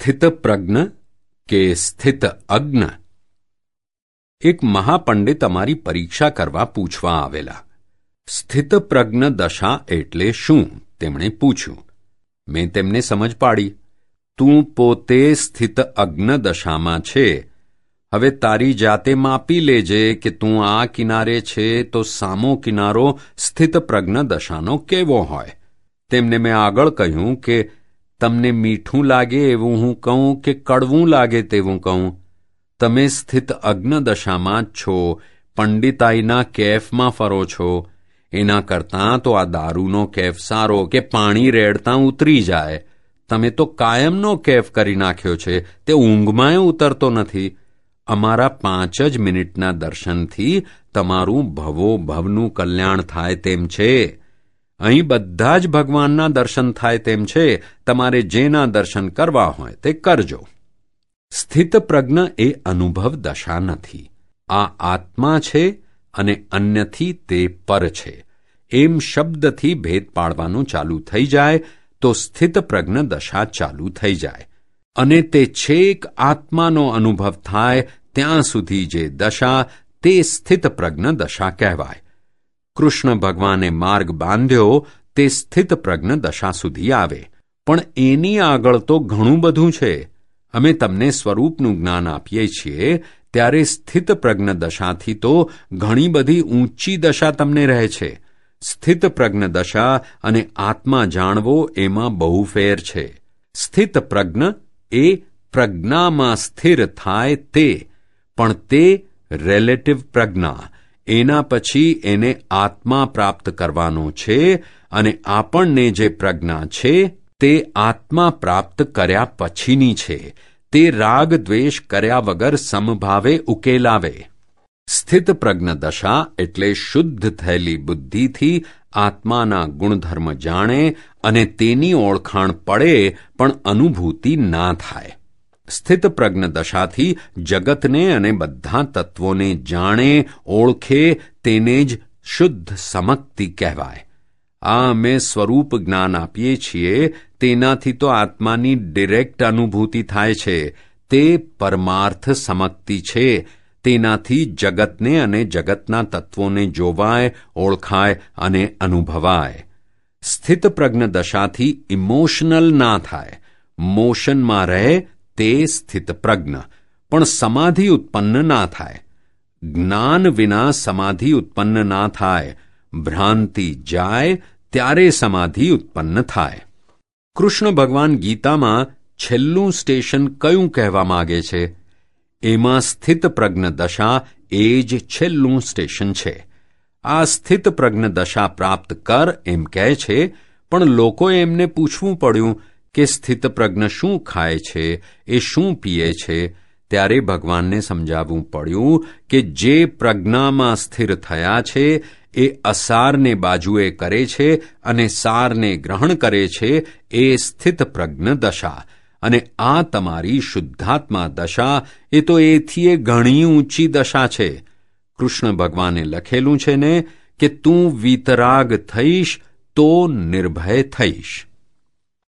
સ્થિતપ્રજ્ઞ કે સ્થિત અજ્ઞ? એક મહાપંડિત અમારી પરીક્ષા કરવા પૂછવા આવેલા. સ્થિતપ્રજ્ઞ દશા એટલે શું? તેમણે પૂછ્યું. મેં તેમને સમજ પાડી. તું પોતે સ્થિત અજ્ઞ દશામાં છે. હવે તારી જાતે માપી લેજે કે તું આ કિનારે છે તો સામો કિનારો સ્થિતપ્રજ્ઞ દશાનો કેવો હોય? તેમને મેં આગળ કહ્યું કે તમને મીઠું લાગે એવું હું કહું કે કડવું લાગે તેવું કહું? તમે સ્થિત અગ્નદશામાં જ છો, પંડિતાઈના કેફમાં ફરો છો. એના કરતાં તો આ દારૂનો કેફ સારો કે પાણી રેડતા ઉતરી જાય. તમે તો કાયમનો કેફ કરી નાખ્યો છે, તે ઊંઘમાંય ઉતરતો નથી. અમારા પાંચ જ મિનિટના દર્શનથી તમારું ભવો ભવનું કલ્યાણ થાય તેમ છે. અહીં બધા જ ભગવાનના દર્શન થાય તેમ છે. તમારે જેના દર્શન કરવા હોય તે કરજો. સ્થિતપ્રજ્ઞ એ અનુભવ દશા નથી. આ આત્મા છે અને અન્યથી તે પર છે. એમ શબ્દથી ભેદ પાડવાનું ચાલુ થઈ જાય તો સ્થિતપ્રજ્ઞ દશા ચાલુ થઈ જાય. અને તે છેક આત્માનો અનુભવ થાય ત્યાં સુધી જે દશા તે સ્થિતપ્રજ્ઞ દશા કહેવાય. કૃષ્ણ ભગવાને માર્ગ બાંધ્યો, તે સ્થિતપ્રજ્ઞ દશા સુધી આવે. પણ એની આગળ તો ઘણું બધું છે. અમે તમને સ્વરૂપનું જ્ઞાન આપીએ છીએ, ત્યારે સ્થિતપ્રજ્ઞ દશાથી તો ઘણી બધી ઊંચી દશા તમને રહે છે. સ્થિતપ્રજ્ઞ દશા અને આત્મા જાણવો એમાં બહુ ફેર છે. સ્થિતપ્રજ્ઞ એ પ્રજ્ઞામાં સ્થિર થાય તે, પણ તે રિલેટિવ પ્રજ્ઞા. એના પછી એને આત્મા પ્રાપ્ત કરવાનો છે અને આપણને જે પ્રજ્ઞા છે તે આત્મા પ્રાપ્ત કર્યા પછીની છે. તે રાગ દ્વેષ કર્યા વગર સમભાવે ઉકેલાવે. સ્થિત પ્રજ્ઞ દશા એટલે શુદ્ધ થયેલી બુદ્ધિથી આત્માના ગુણધર્મ જાણે અને તેની ઓળખાણ પડે પણ અનુભૂતિ ના થાય. સ્થિત પ્રજ્ઞ દશાથી જગતને અને બધા તત્વોને જાણે, ઓળખે, તેને જ શુદ્ધ સમક્તિ કહેવાય. આ અમે સ્વરૂપ જ્ઞાન આપીએ છીએ, તેનાથી તો આત્માની ડિરેક્ટ અનુભૂતિ થાય છે. તે પરમાર્થ સમક્તિ છે. તેનાથી જગતને અને જગતના તત્વોને જોવાય, ઓળખાય અને અનુભવાય. સ્થિતપ્રજ્ઞ દશાથી ઇમોશનલ ના થાય. મોશનમાં રહે તે સ્થિતપ્રજ્ઞ પણ સમાધિ ઉત્પન્ન ના થાય. જ્ઞાન વિના સમાધિ ઉત્પન્ન ના થાય. ભ્રાંતિ જાય ત્યારે સમાધિ ઉત્પન્ન થાય. કૃષ્ણ ભગવાન ગીતામાં છેલ્લું સ્ટેશન કયું કહેવા માગે છે? એમાં સ્થિત પ્રજ્ઞ દશા એ જ છેલ્લું સ્ટેશન છે. આ સ્થિત પ્રજ્ઞ દશા પ્રાપ્ત કર એમ કહે છે, પણ લોકોએ એમને પૂછવું પડ્યું કે સ્થિત પ્રજ્ઞ શું ખાય છે, એ શું પીએ છે, ત્યારે ભગવાનને સમજાવવું પડ્યું કે જે પ્રજ્ઞામાં સ્થિર થયા છે, એ અસારને બાજુએ કરે છે અને સારને ગ્રહણ કરે છે, એ સ્થિત પ્રજ્ઞ દશા. અને આ તમારી શુદ્ધાત્મા દશા, એ તો એથી એ ઘણી ઊંચી દશા છે. કૃષ્ણ ભગવાને લખેલું છે ને, કે તું વીતરાગ થઈશ તો નિર્ભય થઈશ.